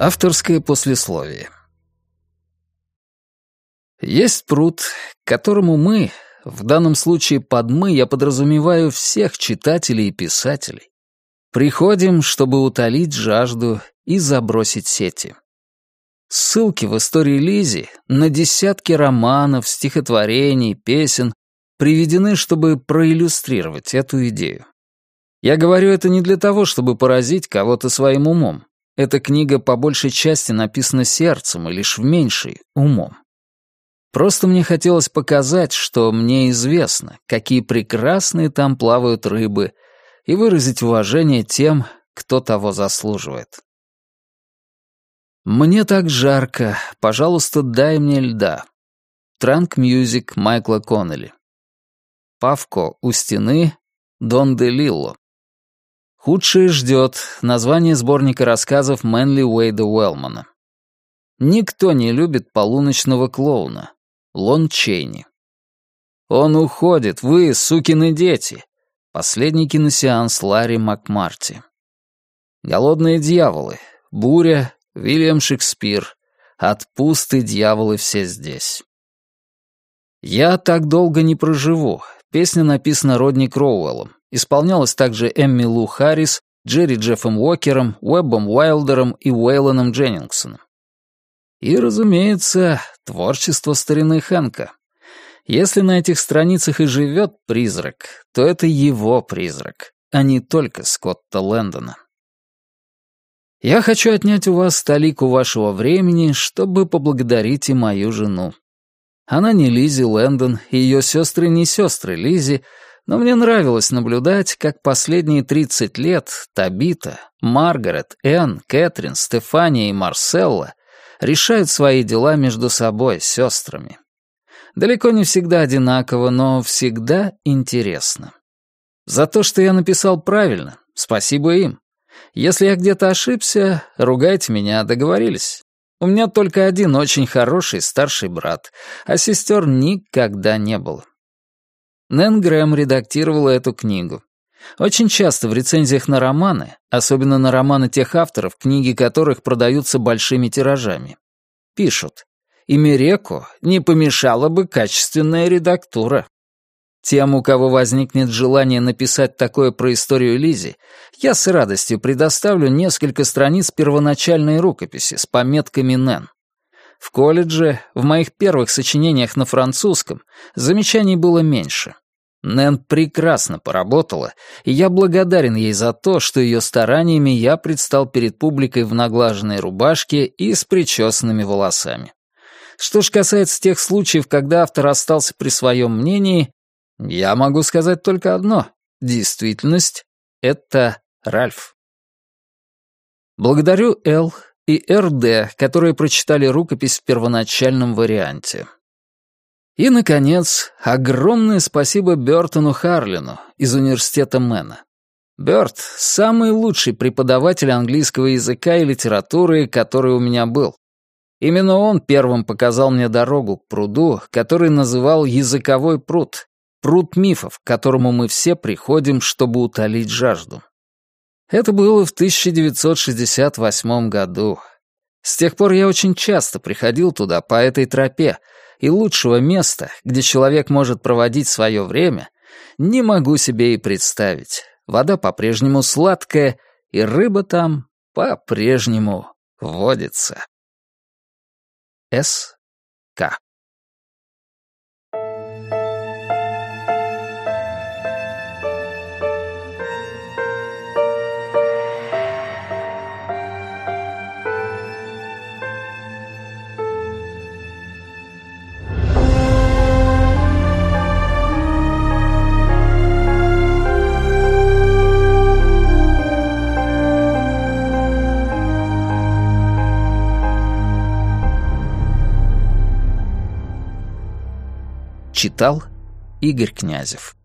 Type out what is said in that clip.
Авторское послесловие. Есть пруд, которому мы, в данном случае под «мы» я подразумеваю всех читателей и писателей, приходим, чтобы утолить жажду и забросить сети. Ссылки в истории Лизи на десятки романов, стихотворений, песен приведены, чтобы проиллюстрировать эту идею. Я говорю это не для того, чтобы поразить кого-то своим умом. Эта книга по большей части написана сердцем и лишь в меньшей — умом. Просто мне хотелось показать, что мне известно, какие прекрасные там плавают рыбы, и выразить уважение тем, кто того заслуживает. «Мне так жарко. Пожалуйста, дай мне льда». Trunk Music Майкла Коннелли. Павко у стены. Дон де Лилло. Худшее ждет. Название сборника рассказов Мэнли Уэйда Уэллмана. Никто не любит полуночного клоуна. Лон Чейни. Он уходит, вы, сукины дети. Последний киносеанс Ларри Макмарти. Голодные дьяволы. Буря, Вильям Шекспир. Отпусты дьяволы все здесь. Я так долго не проживу. Песня написана Родни Кроуэллом. Исполнялась также Эмми Лу Харрис, Джерри Джеффом Уокером, Уэббом Уайлдером и Уэйлоном Дженнингсоном. И, разумеется, творчество старины Хэнка. Если на этих страницах и живет призрак, то это его призрак, а не только Скотта Лэндона. Я хочу отнять у вас столику вашего времени, чтобы поблагодарить и мою жену. Она не Лизи Лэндон, и ее сестры не сестры Лизи, но мне нравилось наблюдать, как последние 30 лет Табита, Маргарет, Энн, Кэтрин, Стефания и Марселла решают свои дела между собой, сестрами. Далеко не всегда одинаково, но всегда интересно. За то, что я написал правильно, спасибо им. Если я где-то ошибся, ругайте меня, договорились. У меня только один очень хороший старший брат, а сестер никогда не было. Нэн Грэм редактировала эту книгу. Очень часто в рецензиях на романы, особенно на романы тех авторов, книги которых продаются большими тиражами, пишут «Ими реку не помешала бы качественная редактура». Тем, у кого возникнет желание написать такое про историю Лизи, я с радостью предоставлю несколько страниц первоначальной рукописи с пометками «Нэн». В колледже, в моих первых сочинениях на французском, замечаний было меньше. Нэн прекрасно поработала, и я благодарен ей за то, что ее стараниями я предстал перед публикой в наглаженной рубашке и с причесанными волосами. Что ж касается тех случаев, когда автор остался при своем мнении, я могу сказать только одно. Действительность — это Ральф. Благодарю Эл и РД, которые прочитали рукопись в первоначальном варианте. И, наконец, огромное спасибо Бёртону Харлину из университета Мэна. Бёрт — самый лучший преподаватель английского языка и литературы, который у меня был. Именно он первым показал мне дорогу к пруду, который называл «языковой пруд», Пруд мифов, к которому мы все приходим, чтобы утолить жажду. Это было в 1968 году. С тех пор я очень часто приходил туда по этой тропе, и лучшего места, где человек может проводить свое время, не могу себе и представить. Вода по-прежнему сладкая, и рыба там по-прежнему водится. С. К. Читал Игорь Князев